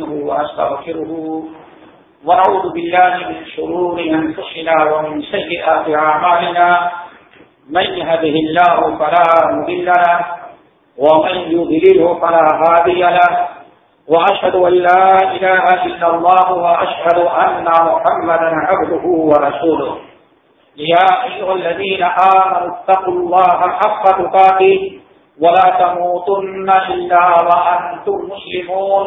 نستعينه ونستغفره ونعوذ بالله من شرور أنفسنا ومن سيئات أعمالنا من يهده الله فلا مضل له ومن يضلله فلا هادي له وأشهد أن لا إله إلا الله وأشهد أن محمدا عبده ورسوله يا أيها الذين آمنوا اتقوا الله حق تقاته ولا تموتن إلا وأنتم مسلمون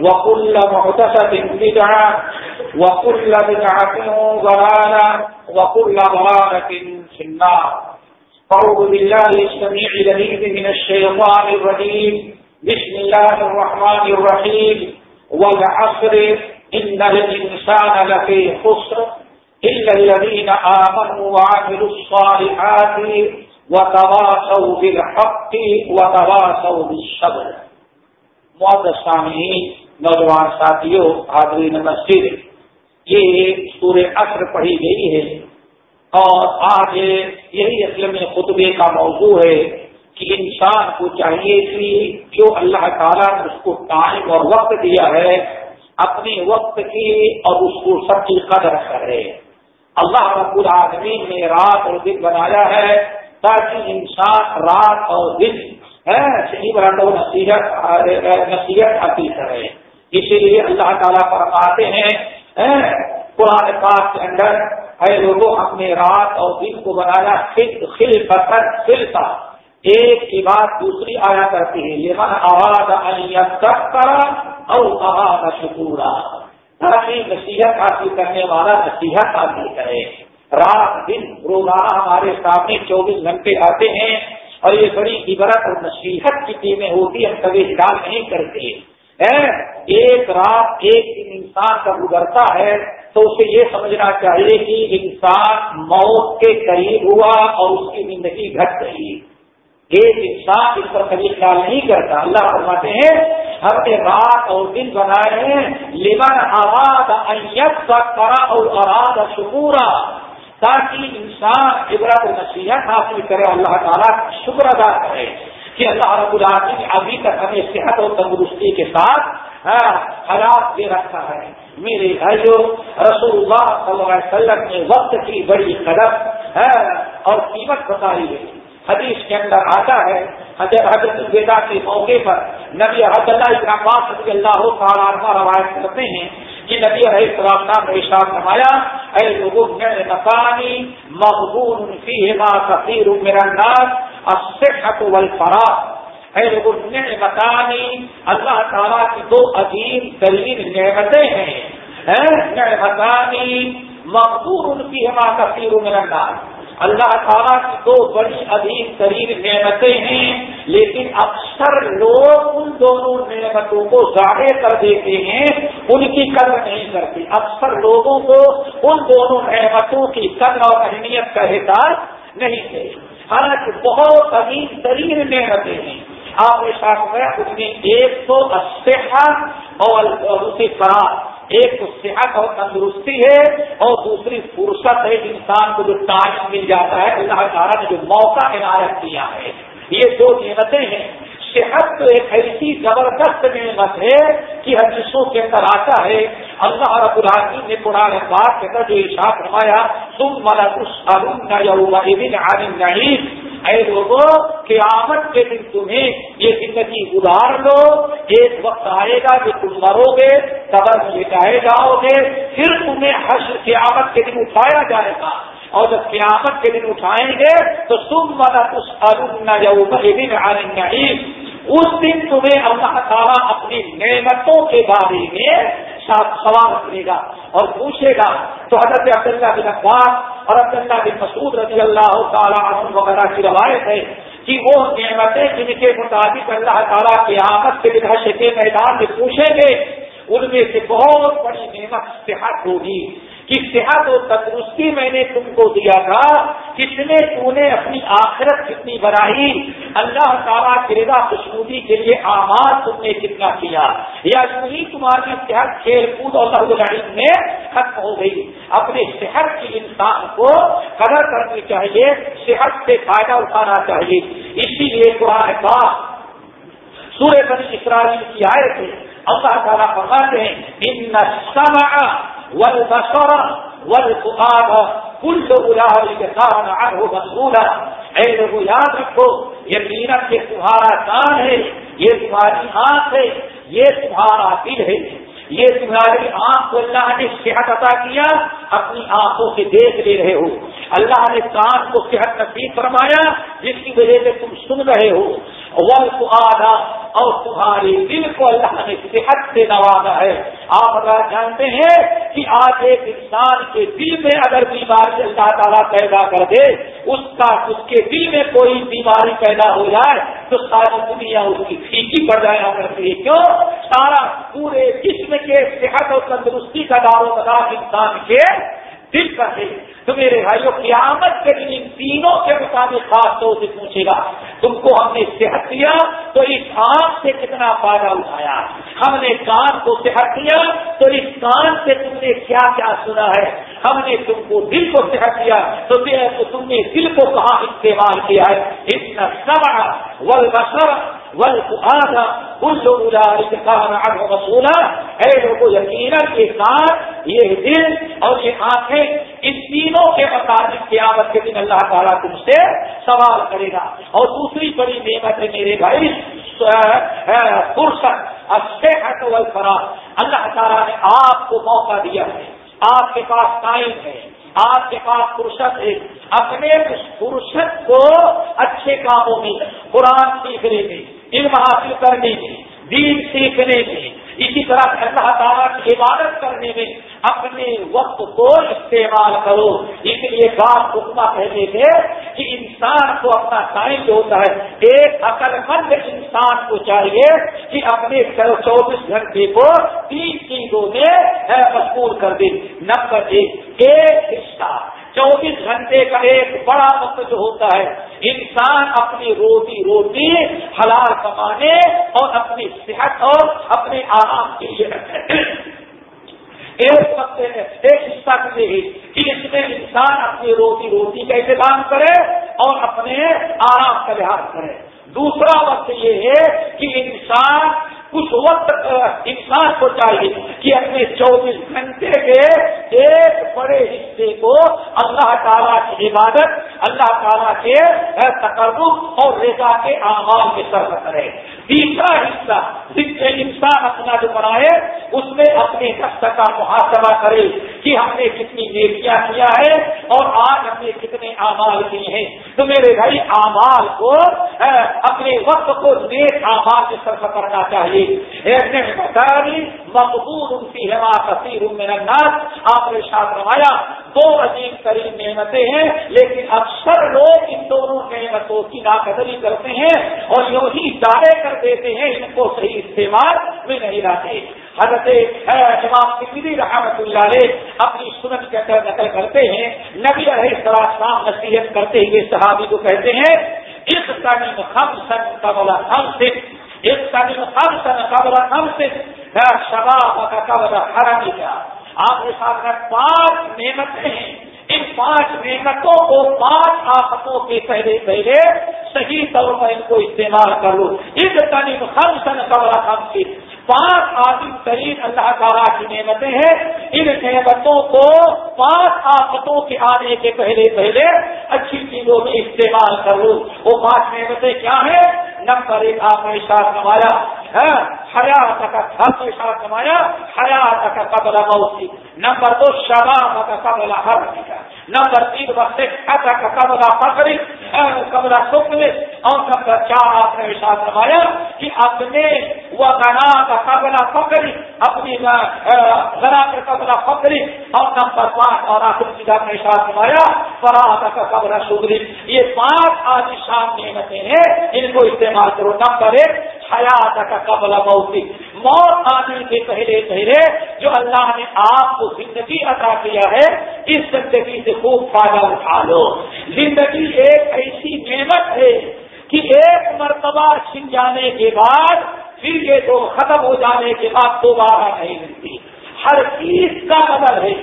وكل محدثة بدعة، وكل بدعة ضلالة، وكل ضلالة في النار. فأعوذ بالله السميع لليم من الشيطان الرجيم. بسم الله الرحمن الرحيم. والعصر، إن الإنسان لفي خسر، إلا الذين آمنوا وعملوا الصالحات وتواصوا بالحق وتواصوا بالصبر. معذ سامعين نوجوان ساتھیوں، حاضرین مسجد، یہ سورہ عصر پڑھی گئی ہے۔ اور آج یہی اصل میں خطبے کا موضوع ہے کہ انسان کو چاہیے کہ جو اللہ تعالیٰ نے اس کو ٹائم اور وقت دیا ہے، اپنے وقت کی اور اس کو سب کی قدر کرے۔ اللہ رب العالمین نے رات اور دن بنایا ہے تاکہ انسان رات اور دن صحیح برانڈو نصیحت نصیحت حاصل کرے۔ اسی لیے اللہ تعالیٰ پر آتے ہیں قرآن پاک کے اندر، اے لوگوں، ہم نے رات اور دن کو بنایا خل پتھر خلتا ایک کی بات دوسری آیا کرتی ہے یہ من آواز کرا اور آواز شکورا۔ تاکہ نصیحت حاصل کرنے والا نصیحت حاصل کرے۔ رات، دن روزانہ ہمارے سامنے چوبیس گھنٹے آتے ہیں اور یہ بڑی عبرت اور نصیحت کی ٹیمیں ہوتی ہم کبھی خیال نہیں کرتے۔ ایک رات ایک دن انسان کا گزرتا ہے، تو اسے یہ سمجھنا چاہیے کہ انسان موت کے قریب ہوا اور اس کی زندگی گھٹ گئی۔ ایک انسان اس پر کبھی خیال نہیں کرتا۔ اللہ فرماتے ہیں، ہم نے رات اور دن بنائے ہیں۔ لمن آراد ایت کا کرا اور اراد شکورا۔ تاکہ انسان عبرت نصیحت حاصل کرے، اللہ تعالیٰ شکر ادا کرے۔ کہ اللہ رب العالمین ابھی تک ہمیں صحت اور تندرستی کے ساتھ ہاں، حالات دے رکھا ہے۔ میرے بھائیو رسول اللہ صلی اللہ علیہ وسلم نے وقت کی بڑی قدر ہاں، اور قیمت بتائی ہے۔ حدیث کے اندر آتا ہے حضرت حضرت الوداع کے موقع پر نبی حضرت عباس رضی اللہ تعالیٰ روایت کرتے ہیں کہ نبی علیہ السلام نام نے فرمایا اے لوگوں میں مکانی مقبول فیہما کثیر من الناس الصحت والفراغ. اے لوگوں نعمتانی اللہ تعالیٰ کی دو عظیم ترین نعمتیں ہیں۔ نعمتانی مقبول فیہما کثیر من الناس۔ اللہ تعالیٰ کی دو بڑی عظیم ترین نعمتیں ہیں، لیکن اکثر لوگ ان دونوں نعمتوں کو ظاہر کر دیتے ہیں، ان کی قدر نہیں کرتے۔ اکثر لوگوں کو ان دونوں نعمتوں کی قدر اور اہمیت کا احساس نہیں ہے۔ حالانکہ بہت عظیم ترین نعمتیں ہیں۔ آپ نے ساتھ میں اس میں ایک تو صحت اور اسی فرار ایک تو صحت اور تندرستی ہے اور دوسری فرصت ہے انسان کو جو ٹائم مل جاتا ہے، اللہ تعالیٰ نے جو موقع عنایت کیا ہے۔ یہ دو نعمتیں ہیں۔ صحت تو ایک ایسی زبردست نعمت ہے کہ حدیثوں کے اندر آتا ہے اللہ رب العالمین نے قرآن بات کے اندر جو ارشاد فرمایا تم ملا کچھ عالم نہیں اے لوگوں قیامت کے دن تمہیں یہ زندگی گزار لو۔ ایک وقت آئے گا کہ تم مرو گے، قبر میں لٹائے جاؤ گے، پھر تمہیں حشر قیامت کے دن اٹھایا جائے گا۔ اور جب قیامت کے دن اٹھائیں گے، تو سم والا کچھ ارن دن اس دن تمہیں اللہ تعالیٰ اپنی نعمتوں کے بارے میں سوال کرے گا اور پوچھے گا۔ تو حضرت عبداللہ بن اقبال اور عبداللہ بن مسعود رضی اللہ تعالیٰ عنہ وغیرہ کی روایت ہے کہ وہ نعمتیں جن کے مطابق اللہ تعالیٰ کی آمد کے حش کے میدان میں پوچھیں گے، ان میں سے بہت بڑی نعمت صحت ہوگی۔ کہ صحت و تندرستی میں نے تم کو دیا تھا، کتنے تو نے اپنی آخرت کتنی بنائی، اللہ تعالیٰ کی رضا خوشبودی کے لیے آماد تم نے کتنا کیا۔ یا یوں تمہاری صحت کھیل کود اور سرگرم میں ختم ہو گئی، اپنے صحت کی انسان کو قدر کرنی چاہیے، صحت سے فائدہ اٹھانا چاہیے۔ اسی لیے قرآن کا سورہ بنی اسرائیل کی آئے تھے اللہ تعالیٰ فرماتے ہیں، ان سمع والبصر والفؤاد، كل اولئك كان عنه مسؤولا. اے لوگوں یاد رکھو یقینا یہ تمہارا کان ہے، یہ تمہاری آنکھ ہے، یہ تمہارا دل ہے یہ تمہاری آنکھ کو اللہ نے صحت عطا کیا، اپنی آنکھوں سے دیکھ لے رہے ہو۔ اللہ نے کان کو صحت نصیب فرمایا، جس کی وجہ سے تم سن رہے ہو۔ ول کو آدھا اور تمہاری دل کو اللہ نے صحت سے نوازا ہے۔ آپ اگر جانتے ہیں کہ آج ایک انسان کے دل میں اگر بیماری اللہ تعالیٰ پیدا کر دے، اس کا، اس کے دل میں کوئی بیماری پیدا ہو جائے، تو ساری دنیا اس کی پھیکی پڑ جایا کرتی ہے۔ کیوں؟ سارا پورے جسم کے صحت اور تندرستی کا دار و مدار انسان کے دل کا ہے۔ تو میرے بھائیوں قیامت کے دن ان تینوں کے مطابق خاص طور سے پوچھے گا، تم کو ہم نے صحت دیا تو اس آنکھ سے کتنا فائدہ اٹھایا؟ ہم نے کان کو صحت دیا تو اس کان سے تم نے کیا کیا سنا ہے؟ ہم نے تم کو دل کو صحت دیا تو تم نے دل کو کہاں استعمال کیا ہے؟ اتنا سب ول بسر ول آدھا کل وصولا ہے لوگوں یقیناً کے ساتھ یہ دل اور یہ آنکھیں ان تینوں کے مطابق قیامت کے دن اللہ تعالیٰ تم سے سوال کرے گا۔ اور دوسری بڑی نعمت ہے میرے بھائی فرصت صحت والفراغ اللہ تعالیٰ نے آپ کو موقع دیا ہے، آپ کے پاس ٹائم ہے، آپ کے پاس فرصت ہے۔ اپنے اس فرصت کو اچھے کاموں میں، قرآن سیکھنے میں علم حاصل کرنے میں، دین سیکھنے میں، اسی طرح اللہ تعالیٰ کی عبادت کرنے میں اپنے وقت کو استعمال کرو۔ اس لیے بات حکمہ کہتے تھے کہ انسان کو اپنا ٹائم جو ہوتا ہے، ایک عقل مند انسان کو چاہیے کہ اپنے چوبیس گھنٹے کو تین چیزوں میں مشغول کر دے۔ نمبر ایک ایک حصہ چوبیس گھنٹے کا ایک بڑا وقت جو ہوتا ہے۔ انسان اپنی روزی روٹی حلال کمانے اور اپنی صحت اور اپنے آرام کے لیے رکھے۔ ایک وقت ایک حصہ کے لیے کہ اس میں انسان اپنی روزی روٹی کا انتظام کرے اور اپنے آرام کا لحاظ کرے۔ دوسرا وقت یہ ہے کہ انسان کچھ وقت انسان کو چاہیے کہ اپنے چوبیس گھنٹے کے ایک بڑے حصے کو اللہ تعالیٰ کی عبادت، اللہ تعالیٰ کے تقرب اور ریزا کے اعمال میں سرف کرے۔ تیسرا حصہ، جس سے انسان اپنا جو بنائے، اس میں اپنے دست کا محاسبہ کرے کہ ہم نے کتنی نیکیاں کیا ہے اور آج ہم نے کتنے اعمال کیے ہیں۔ تو میرے بھائی، اعمال کو اپنے وقت کو نیک اعمال میں صرف کرنا چاہیے۔ ایک نے مقبول ان کی ہما کثیر الناس۔ آپ نے ساتھ روایا دو عظیم ترین نعمتیں ہیں، لیکن اکثر لوگ ان دونوں نعمتوں کی ناقدری کرتے ہیں اور یوں ہی دعوے کر دیتے ہیں، ان کو صحیح استعمال میں نہیں لاتے۔ حضرت امام فکری رحمت اللہ علیہ اپنی سنت کے اندر نقل کرتے ہیں، نبی علیہ السلام نصیحت کرتے ہوئے صحابی کو کہتے ہیں اس تعلیم خم سن قبل ہم سے ایک تعلیم خم سن قبل ہم سے شباب کا قبل ہرا لیا آپ کے ساتھ پانچ نعمتیں ہیں. ان پانچ نعمتوں کو پانچ آفتوں کے پہلے پہلے صحیح طور پر ان کو استعمال کر لو. اس تعلیم خم سن قبل ہم سے پانچ عظیم ترین اللہ تعالیٰ کی نعمتیں ہیں۔ ان نعمتوں کو پانچ آفتوں کے آنے کے پہلے پہلے اچھی چیزوں میں استعمال کر لوں وہ پانچ نعمتیں کیا ہیں؟ نمبر ایک، آپ نے اشار نمایا ہاں، حیات کا ہر اشار نمایا حیات کا قبل موسی نمبر دو شراب کا قبل ہر نمبر تین وقت کا قبل فکری ہاں، قبل سکھ اور نمبر چار آپ نے اشار فرمایا کہ اپنے وہ گنا کا قبل فکری اپنی گنا کا قبل فکری اور نمبر پانچ اور آخر سیدھا نے اشار فرمایا فراہ کا قبل شکری یہ پانچ آج شام نعمتیں ہیں، ان کو استعمال کرو۔ نمبر ایک حیات کا قبل موتی موت آنے کے پہلے پہلے جو اللہ نے آپ کو زندگی عطا کیا ہے، اس زندگی سے خوب فائدہ اٹھا لو۔ زندگی ایک ایسی نعمت ہے کہ ایک مرتبہ چھن جانے کے بعد، پھر یہ تو ختم ہو جانے کے بعد دوبارہ نہیں ملتی۔ ہر چیز کا بدل ہے۔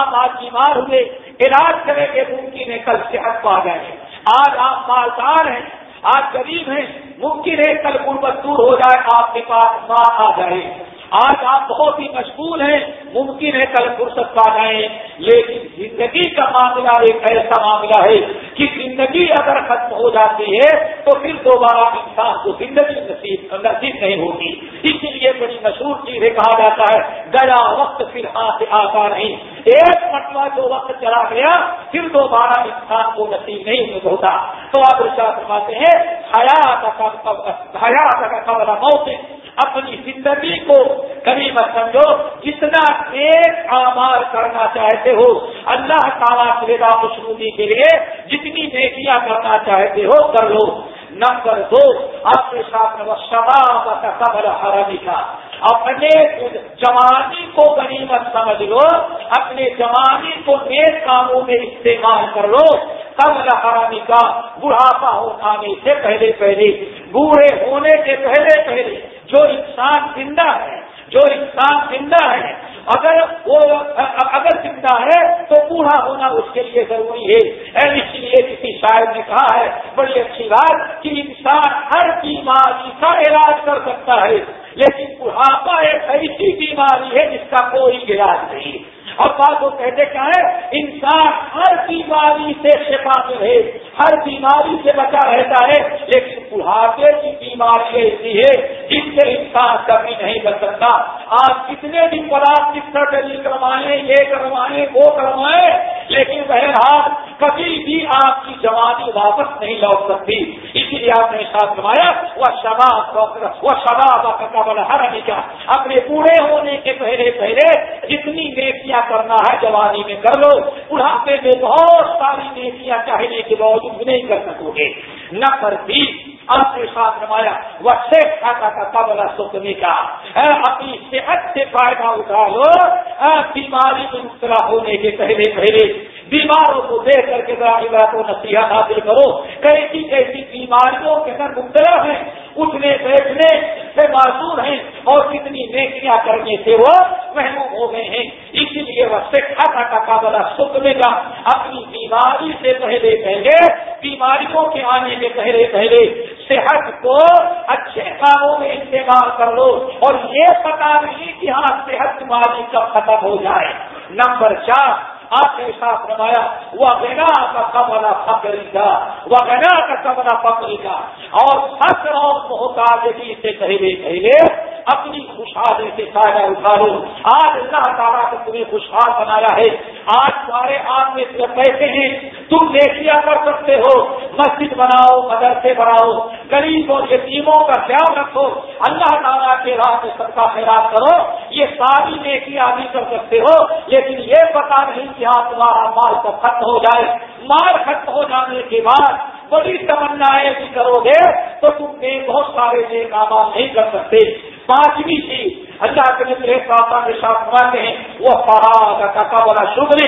آپ آج بیمار ہوئے، علاج کریں گے ممکن ہے کل صحت پا گئے آج آپ مالدار ہیں آج غریب ہیں، ممکن ہے کل غربت دور ہو جائے، آپ کے پاس ماں آ جائے۔ آج آپ بہت ہی مشغول ہیں، ممکن ہے کل فرصت پا جائیں، لیکن زندگی کا معاملہ ایک ایسا معاملہ ہے کہ زندگی اگر ختم ہو جاتی ہے تو پھر دوبارہ انسان کو زندگی نصیب نصیب نہیں ہوگی۔ اسی لیے بڑی مشہور چیزیں کہا جاتا ہے۔ گیا وقت پھر ہاتھ آتا نہیں۔ ایک مرتبہ جو وقت چلا گیا، پھر دوبارہ انسان کو نصیب نہیں ہوتا۔ تو آپ فرماتے ہیں، حیات حیات کا قبر موت اپنی زندگی کو کبھی مت سمجھو جتنا ایک آمار کرنا چاہتے ہو، اللہ تعالیٰ سویدا خوشبودی کے لیے جتنی نیکیاں کرنا چاہتے ہو، کر لو۔ نمبر دو اپنے ساتھ شباب قبر حرمی کا اپنے جوانی کو غنیمت سمجھ لو، اپنے جوانی کو نیک کاموں میں استعمال کر لو۔ قبل حرامی کا بڑھاپا ہونے سے پہلے پہلے، بوڑھے ہونے کے پہلے پہلے۔ جو انسان زندہ ہے، جو انسان زندہ ہے، اگر وہ، اگر زندہ ہے تو بوڑھا ہونا اس کے لیے ضروری ہے۔ اس لیے کسی شاعر نے کہا ہے، بڑی اچھی بات کہ انسان ہر بیماری کا علاج کر سکتا ہے، لیکن بڑھاپا ایک ایسی بیماری ہے جس کا کوئی علاج نہیں۔ اور بات وہ کہتے کیا ہے، انسان ہر بیماری سے شفا میں رہے ہر بیماری سے بچا رہتا ہے، لیکن بڑھاپے کی بیماری ایسی ہے، جس سے انسان کبھی نہیں بچ سکتا۔ آپ کتنے بھی پلاسٹک سرجری کروائیں، یہ کروائیں، وہ کروائیں، لیکن بہرحال کبھی بھی آپ کی جوانی واپس نہیں لوٹ سکتی۔ اسی لیے آپ نے ساتھ فرمایا وہ شباب وہ شباب کا قبل ہر کا اپنے پورے ہونے کے پہلے پہلے جتنی نیکیاں کرنا ہے، جوانی میں کر لو۔ بڑھاپے میں بہت ساری نیکیاں چاہنے کے باوجود نہیں کر سکو گے۔ نہ کرتی آپ کے ساتھ نمایا وہ شیخ کھاتا کا قبل سکنے کا۔ اپنی صحت سے فائدہ اٹھا لو بیماری میں مبتلا ہونے کے پہلے پہلے بیماروں کو دیکھ کر کے ذرا کو نصیحت حاصل کرو۔ کیسی کیسی بیماریوں کے اندر مبتلا ہیں۔ اٹھنے، بیٹھنے سے معذور ہیں۔ اور کتنی نیکیاں کرنے سے وہ محبوب ہو گئے ہیں۔ اسی لیے وہ سکھا کا قابلہ سکنے کا اپنی بیماری سے پہلے پہلے، بیماریوں کے آنے کے پہلے پہلے صحت کو اچھے کاموں میں استعمال کر لو اور یہ پتا نہیں کہ ہاں صحت تمہاری کب ختم ہو جائے۔ نمبر چار، آپ نے ساتھ روایا وہ گنا کا کمرہ فکری کا وہ گنا کا کمرہ فکری کا۔ اور فخر اور محتاجگی سے پہلے پہلے اپنی خوشحالی سے فائدہ اٹھا لو آج اللہ تعالیٰ نے تمہیں خوشحال بنایا ہے۔ آج تمہارے آپ میں پیسے ہیں۔ تم دیکھیا کر سکتے ہو۔ مسجد بناؤ، مدرسے بناؤ۔ غریب اور یتیموں کا خیال رکھو۔ اللہ تعالیٰ کے راہ میں سب کا خیال کرو۔ یہ ساری نیکیاں بھی کر سکتے ہو، لیکن یہ پتا نہیں کہ ہاں تمہارا مال تو ختم ہو جائے۔ مال ختم ہو جانے کے بعد بڑی تمنا بھی کرو گے تو تم نے بہت سارے نیک آباد نہیں کر سکتے۔ پانچویں چیز اللہ کے لیے کے ساتھ مانتے ہیں وہ فراغ کا بڑا شکر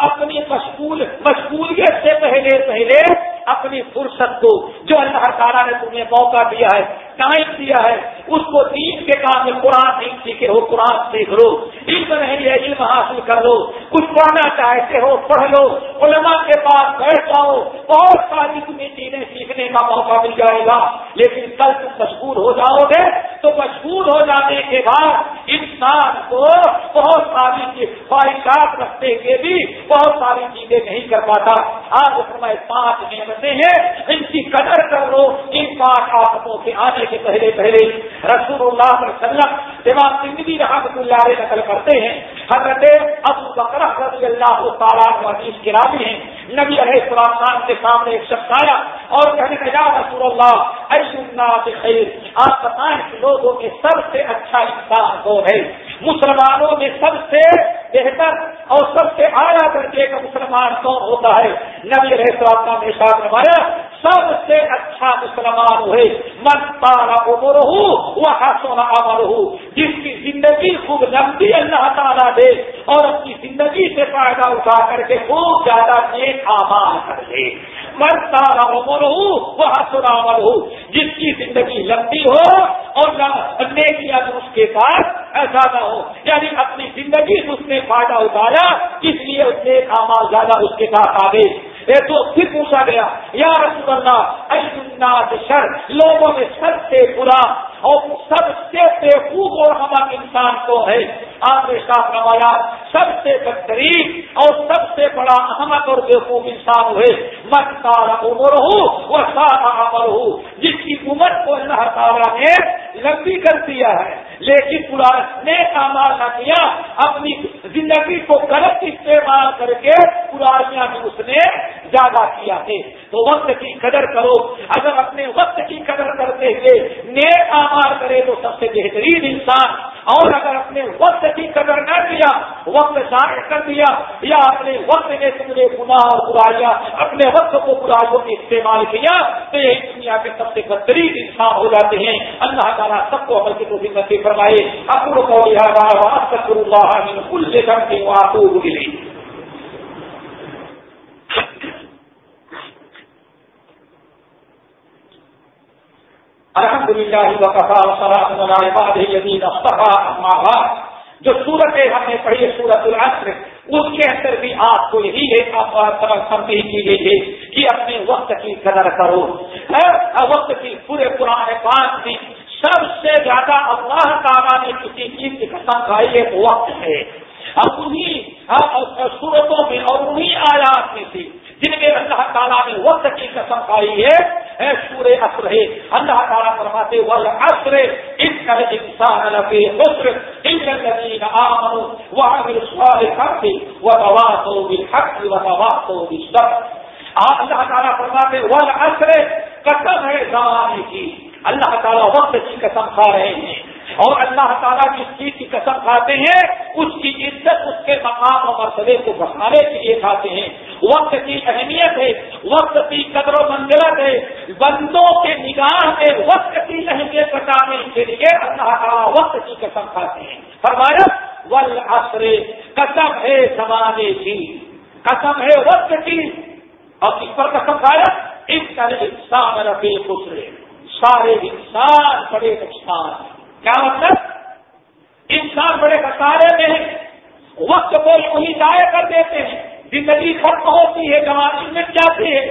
اپنی مشغول، مشغولیت سے پہلے پہلے اپنی فرصت کو جو اللہ تعالیٰ نے تمہیں موقع دیا ہے ٹائم دیا ہے۔ اس کو دین کے کام میں قرآن نہیں سیکھے ہو، قرآن سیکھ لو۔ علم نہیں ہے، علم حاصل کر لو۔ کچھ پڑھنا چاہتے ہو، پڑھ لو۔ علماء کے پاس بیٹھ جاؤ۔ بہت ساری تمہیں چیزیں سیکھنے کا موقع مل جائے گا۔ لیکن کل تم مشغول ہو جاؤ گے، تو مشہور ہو جانے کے بعد انسان کو بہت ساری خواہشات رکھتے کے بھی بہت ساری چیزیں نہیں کر پاتا۔ آج میں پانچ نعمتیں ہیں۔ ان کی قدر کر لو۔ ان پانچ آفتوں کے آنے کے پہلے پہلے رسول اللہ علیہ وسلم امام زندگی رحمت اللہ علیہ نقل کرتے ہیں، حضرت ابو بکر رضی اللہ تعالیٰ حدیث کے راوی ہیں۔ نبی علیہ السلام خان کے سامنے ایک شخص آیا اور کہنے کا یا رسول اللہ ایسا خیر۔ آپ بتائیں کہ لوگوں میں سب سے اچھا انسان کون ہے؟ مسلمانوں میں سب سے بہتر اور سب سے اعلیٰ درجے کا مسلمان کون ہوتا ہے؟ نبی علیہ السلام نے ساتھ نمایا سب سے اچھا مسلمان ہوئے۔ من تارا عمر ہوں وہ سونا امر ہوں جس کی زندگی خوب لمبی اللہ تعالیٰ دے اور اپنی زندگی سے فائدہ اٹھا کر کے خوب زیادہ نیک آمان کر دے من تارا عمر ہوں وہ سونا امر ہوں جس کی زندگی لمبی ہو اور نیکیاں اس کے پاس زیادہ ہو۔ یعنی اپنی زندگی سے اس نے فائدہ اٹھایا، اس لیے اس نے آمال زیادہ اس کے ساتھ آگے۔ تو پھر پوچھا گیا، یا رسول اللہ شر، لوگوں میں سب سے برا اور سب سے بےخوب اور ہمارا انسان کو ہے؟ آپ نے ساتھ نمایا سب سے بہترین اور سب سے بڑا احمد اور بےخوب انسان ہوئے مت تارا عمر ہوں وہ سارا عمر ہوں جس کی عمر کو اللہ تعالیٰ نے لمبی کر دیا ہے۔ لیکن پورا نیک کامال نہ کیا؟ اپنی زندگی کو غلط استعمال کر کے پرانیاں میں اس نے زیادہ کیا ہے۔ تو وقت کی قدر کرو۔ اگر اپنے وقت کی قدر کرتے ہوئے نیک آمار کرے تو سب سے بہترین انسان اور اگر اپنے وقت کی قدر نہ کیا، وقت ضائع کر دیا، یا اپنے وقت نے تم نے گناہ اور برائیاں اپنے وقت کو برائیوں میں استعمال کیا، تو یہ دنیا کے سب سے بہترین انسان ہو جاتے ہیں۔ اللہ تعالیٰ سب کو عمل کی تو فرمائے۔ اپنے کو اللہ کل سے کم کی وہاں کو الحمد للہ جو سورت ہم نے پڑھی سورت العصر، اس کے اندر بھی آپ کو یہی ایک تنبیہ کی گئی ہے کہ اپنے وقت کی قدر کرو۔ وقت کی پورے پرانے پانچ میں سب سے زیادہ اللہ تعالیٰ نے کسی چیز کی قسم کھائی ہے وقت ہے۔ اب انہیں صورتوں میں اور انہیں آیات میں سے جن میں اللہ تعالیٰ نے وقت کی قسم کھائی ہے سور اصر ہے، اللہ تعالیٰ فرماتے ول اصر ان کا انسان لفی حسر ان الذين آمنوا وعملوا الصالحات وتواصوا بالحق وتواصوا بالصبر اللہ تعالیٰ فرماتے ول اصر قسم ہے زمانے کی۔ اللہ تعالیٰ وقت کی قسم کھا رہے ہیں۔ اور اللہ تعالیٰ جس چیز کی قسم کھاتے ہیں، اس کی عزت، اس کے مقام و مرتبے کو بڑھانے کے لیے کھاتے ہیں۔ وقت کی اہمیت ہے، وقت کی قدر و منزلت ہے۔ بندوں کے نگاہ میں وقت کی اہمیت بتانے کے لیے اللہ تعالیٰ وقت کی قسم کھاتے ہیں۔ فرمایا ول قسم ہے زمانے کی، قسم ہے وقت کی۔ اور کس پر قسم کھایا اس طرح انسان رفیع خسرے سارے انسان بڑے نقصان کیا مطلب؟ انسان بڑے خسارے میں وقت کو وہی ضائع کر دیتے ہیں۔ زندگی ختم ہوتی ہے جوانی مٹ جاتی ہے،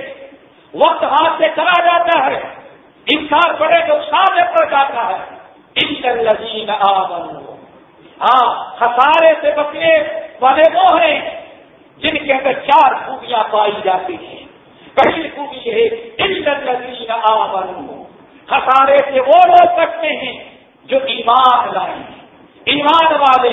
وقت ہاتھ سے چلا جاتا ہے، انسان بڑے نقصان میں پڑ جاتا ہے۔ ان لذیذ ہاں خسارے سے بچنے والے وہ ہیں جن کے اندر چار خوبیاں پائی جاتی ہیں۔ پہلی خوبی ہے، ان لذیذ آمن خسارے سے وہ لوگ سکتے ہیں جو ایمان لائیں ایمان والے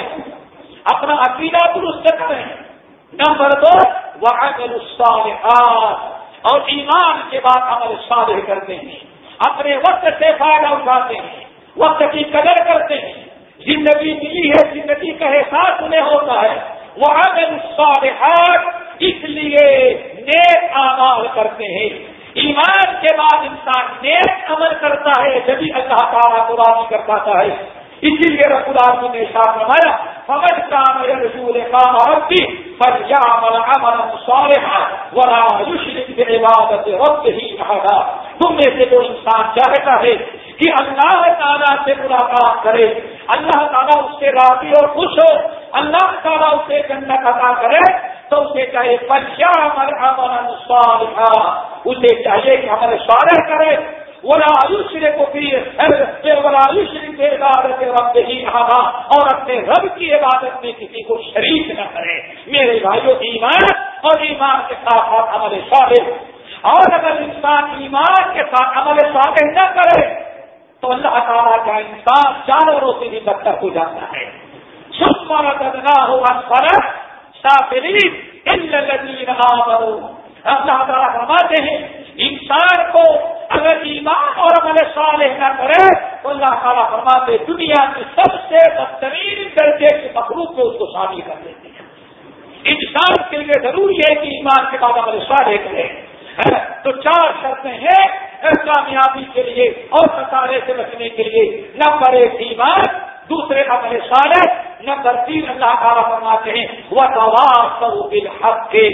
اپنا عقیدہ درست کریں نمبر دو وہ الصالحات۔ اور ایمان کے بعد عمل صالح کرتے ہیں۔ اپنے وقت سے فائدہ اٹھاتے ہیں۔ وقت کی قدر کرتے ہیں۔ زندگی ملی ہے، زندگی کا احساس انہیں ہوتا ہے۔ وہ عمل الصالحات، اس لیے نیک آمال کرتے ہیں۔ ایمان کے بعد انسان نیک عمل کرتا ہے، جبھی اللہ تعالیٰ کو راضی کر پاتا ہے۔ اسی لیے رسول العالمی نے ساتھ بنایا فمج کام رسول کام عربی پر یا عمل عمل صالحا ولا يشرك بعبادت ربه احدا تم میں سے جو انسان چاہتا ہے کہ اللہ تعالیٰ سے ملاقات کرے، اللہ تعالیٰ اس سے راضی اور خوش ہو، اللہ تعالیٰ اسے جنت عطا کرے، تو اسے چاہیے عمل عمل صالحا، اسے چاہیے کہ عمل صالح کرے۔ ولا دوسرے کو ولا دوسرے عبادت رب ہی کہا اور اپنے رب کی عبادت میں کسی کو شریک نہ کرے۔ میرے بھائیوں ایمان اور ایمان کے ساتھ ساتھ عمل صالح۔ اور اگر انسان ایمان کے ساتھ عمل صالح نہ کرے، تو اللہ تعالیٰ کا انسان جانوروں سے بھی بدتر ہو جاتا ہے۔ سمر ددنا ہوا فرق سافرین اللہ تعالیٰ فرماتے ہیں، انسان کو اگر ایمان اور عمل صالح نہ کرے، تو اللہ تعالیٰ فرماتے دنیا کی سب سے بدترین درجے کے مخلوق کو اس کو شامل کر دیتے ہیں انسان کے لیے ضروری ہے کہ ایمان کے بعد عمل صالح کرے تو چار شرطیں ہیں کامیابی کے لیے اور ستارے سے بچنے کے لیے۔ نمبر ایک، ایمان۔ دوسرے، عمل صالح۔ نمبر تین، اللہ تعالیٰ فرماتے ہیں وہ دوا بالحق۔ کے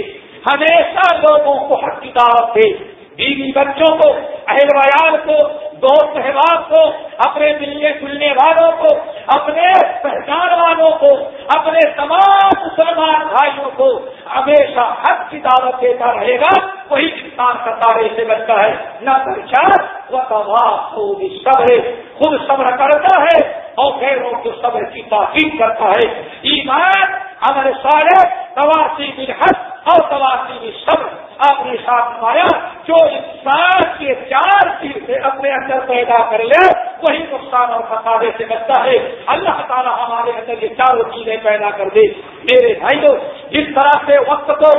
ہمیشہ لوگوں کو حق کی دعوت دے۔ بیوی بچوں کو، اہل ویال کو، دوست احباب کو، اپنے ملنے جلنے والوں کو، اپنے پہچان والوں کو، اپنے تمام مسلمان بھائیوں کو ہمیشہ حق کی دعوت دیتا رہے گا۔ وہی انسان کا تارے سے بچتا ہے۔ نہ پہچان وہ صبر خود صبر کرتا ہے اور غیروں کو صبر کی تاکید کرتا ہے۔ ایمان ہمارے سارے تواسی بالحق اور تواسی سب آپ نے ساتھ پایا جو انسان کے چار چیزیں اپنے اندر پیدا کر لے، وہی نقصان اور خسارے سے بچتا ہے۔ اللہ تعالیٰ ہمارے اندر یہ چاروں چیزیں پیدا کر دے۔ میرے بھائیوں، جس طرح سے وقت کو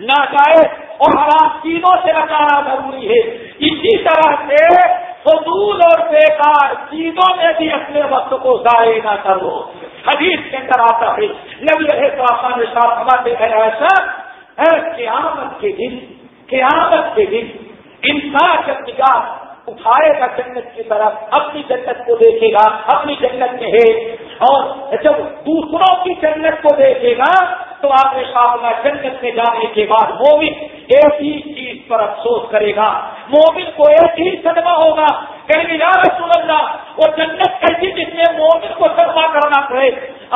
نہ جائے اور حرام چیزوں سے بچانا ضروری ہے، اسی طرح سے فضول اور بیکار چیزوں میں بھی اپنے وقت کو ضائع نہ کرو۔ حدیث کے اندر آتا ہے، نبی رہے تو آسان ساتھ ہمارے ایسا قیامت کے دن، قیامت کے دن انسان جب نگاہ اٹھائے گا جنت کی طرف، اپنی جنت کو دیکھے گا، اپنی جنت میں ہے، اور جب دوسروں کی جنت کو دیکھے گا، تو آپ نے کہا جنت میں جانے کے بعد مومن ایک ہی چیز پر افسوس کرے گا۔ مومن کو ایک ہی صدمہ ہوگا کہیں گے یا رسول اللہ، وہ جنت کیسی جس میں مومن کو صدمہ کرنا پڑے؟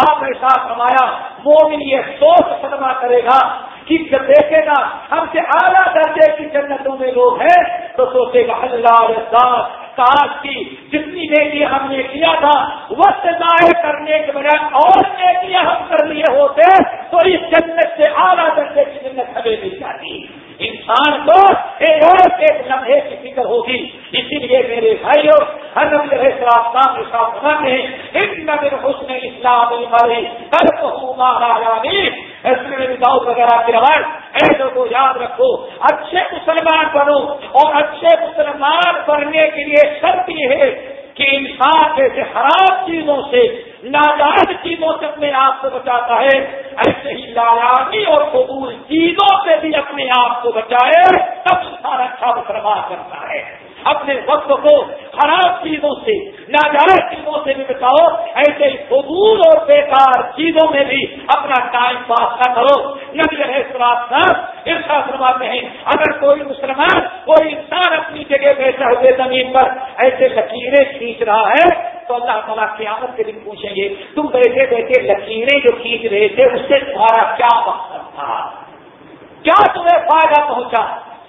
آپ نے ساتھ فرمایا، مومن یہ سوچ صدمہ کرے گا کی جب دیکھے گا ہم سے اعلیٰ درجے کی جنتوں میں لوگ ہیں، تو سوچے گا اللہ کاش کی جتنی نیکی ہم نے کیا تھا، وقت ضائع کرنے کے بجائے اور نیکیاں ہم کر لیے ہوتے، تو اس جنت سے اعلیٰ درجے کی جنت ہمیں مل جاتی۔ انسان کو ایک ایک لمحے کی فکر ہوگی۔ اسی لیے میرے بھائیوں، ہر نمبر سامنے ساتھ ہیں ایک نمبر حسن اسلام ماری کر داؤ وغیرہ کی روایت۔ ایسے کو یاد رکھو، اچھے مسلمان بنو اور اچھے مسلمان بننے کے لیے شرط یہ ہے کہ انسان جیسے خراب چیزوں سے، ناجائز چیزوں سے اپنے آپ کو بچاتا ہے۔ ایسے ہی لایانی اور قبول چیزوں سے بھی اپنے آپ کو بچائے، تب انسان اچھا مسلمان کرتا ہے۔ اپنے وقت کو خراب چیزوں سے، ناجائز چیزوں سے بھی بچاؤ، ایسے ہی فضول اور بیکار چیزوں میں بھی اپنا ٹائم پاس نہ کرو۔ نبی رہے ارشا فرماتے ہیں، اگر کوئی مسلمان، کوئی انسان اپنی جگہ بیٹھے ہوئے زمین پر ایسے لکیریں کھینچ رہا ہے تو اللہ تعالیٰ قیامت کے دن پوچھیں گے، تم بیٹھے بیٹھے لکیریں جو کھینچ رہے تھے، اس سے تمہارا کیا مقصد تھا؟ کیا تمہیں فائدہ پہنچا؟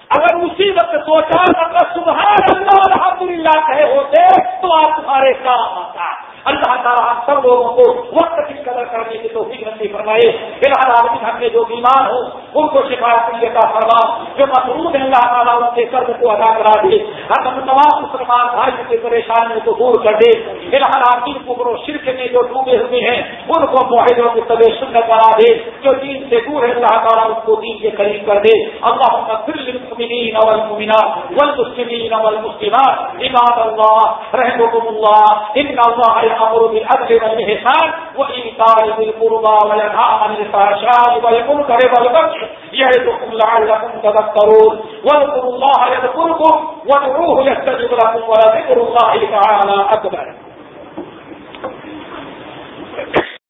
اگر اسی وقت سوچا اگر سبحان اللہ الحمد للہ کہے ہوتے، تو آپ تمہارے کام آتا۔ اللہ تعالیٰ ہم سب لوگوں کو وقت کی قدر کرنے کی تو نصیب فرمائے۔ فی الحال آدمی ہم نے جو بیمار ہو ان کو شکایت کا فرما۔ جو مقروض ہے اللہ تعالیٰ ان کے قرض کو ادا کرا دے۔ ہم تمام مسلمان بھائی کی پریشانیوں کو دور کر دے۔ فی الحال آدمی کو برو شرک میں جو ڈوبے ہوئے ہیں، ان کو معاہدوں کی طبع سنت کرا دے۔ جو دین سے دور ہے اللہ تعالیٰ ان کو دین کے قریب کر دے۔ اللہ پھر للمؤمنین والمؤمنات والمسلمین والمسلمات۔ عباد اللہ رحمكم الله ان الله يأمر بالعدل والإحسان وإيتاء بالقربى وينهى عن الفحشاء والمنكر والبغي. يعظكم لعلكم تذكرون. واذكروا الله يذكركم وادعوه يستجب لكم ولذكر الله تعالى أكبر.